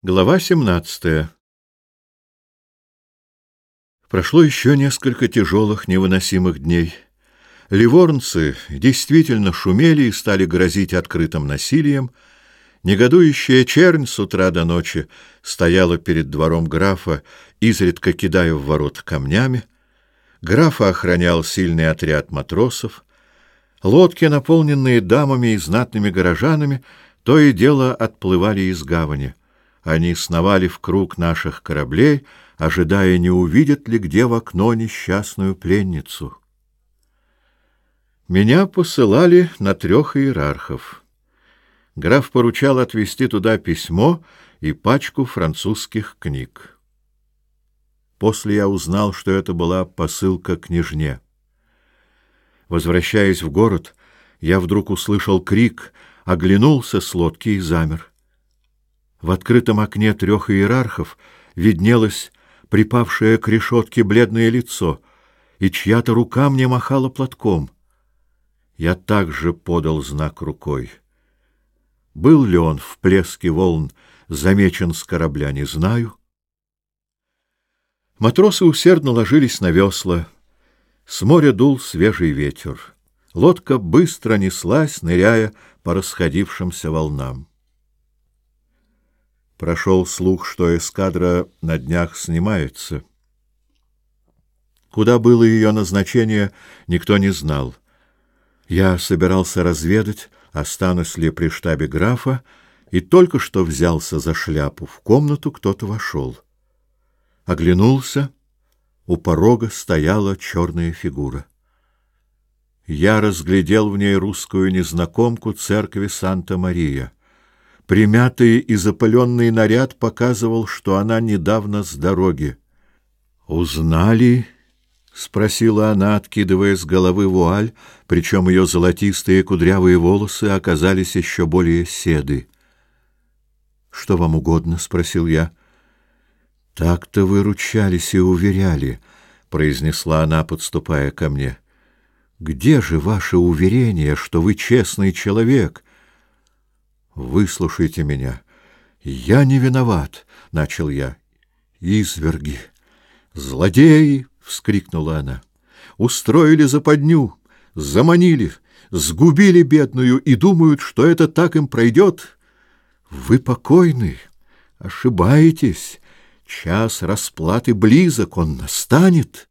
Глава 17 Прошло еще несколько тяжелых, невыносимых дней. Ливорнцы действительно шумели и стали грозить открытым насилием. Негодующая чернь с утра до ночи стояла перед двором графа, изредка кидая в ворот камнями. Графа охранял сильный отряд матросов. Лодки, наполненные дамами и знатными горожанами, то и дело отплывали из гавани. Они сновали в круг наших кораблей, ожидая, не увидят ли где в окно несчастную пленницу. Меня посылали на трех иерархов. Граф поручал отвезти туда письмо и пачку французских книг. После я узнал, что это была посылка княжне. Возвращаясь в город, я вдруг услышал крик, оглянулся с лодки и замер. В открытом окне трех иерархов виднелось припавшее к решетке бледное лицо, и чья-то рука мне махала платком. Я также подал знак рукой. Был ли он в плеске волн замечен с корабля, не знаю. Матросы усердно ложились на весла. С моря дул свежий ветер. Лодка быстро неслась, ныряя по расходившимся волнам. Прошел слух, что эскадра на днях снимается. Куда было ее назначение, никто не знал. Я собирался разведать, останусь ли при штабе графа, и только что взялся за шляпу. В комнату кто-то вошел. Оглянулся. У порога стояла черная фигура. Я разглядел в ней русскую незнакомку церкви Санта-Мария — Примятый и запыленный наряд показывал, что она недавно с дороги. «Узнали?» — спросила она, откидывая с головы вуаль, причем ее золотистые кудрявые волосы оказались еще более седы. «Что вам угодно?» — спросил я. «Так-то выручались и уверяли», — произнесла она, подступая ко мне. «Где же ваше уверение, что вы честный человек?» «Выслушайте меня. Я не виноват!» — начал я. «Изверги! Злодеи!» — вскрикнула она. «Устроили западню, заманили, сгубили бедную и думают, что это так им пройдет. Вы покойны, ошибаетесь. Час расплаты близок, он настанет».